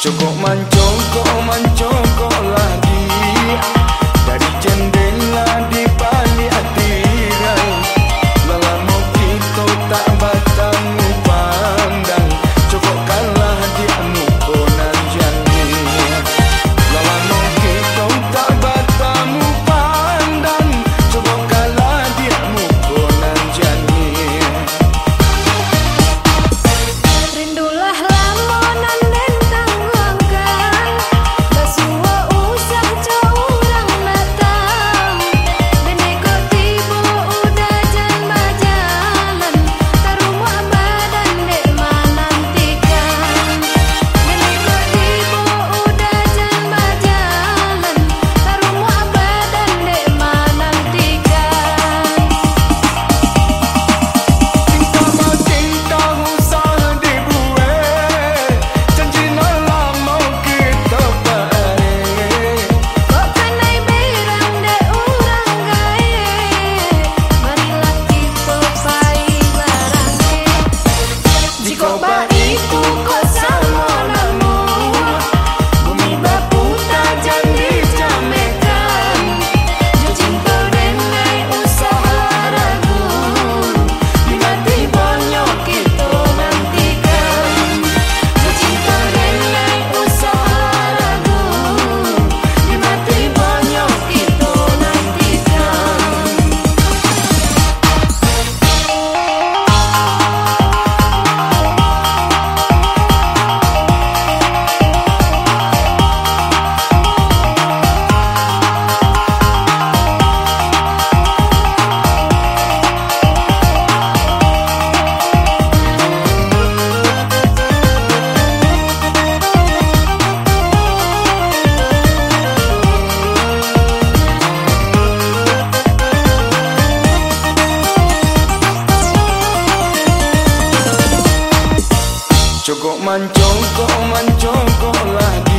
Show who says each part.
Speaker 1: Choco manchón, como manchón Cukup mancung kok mancung kok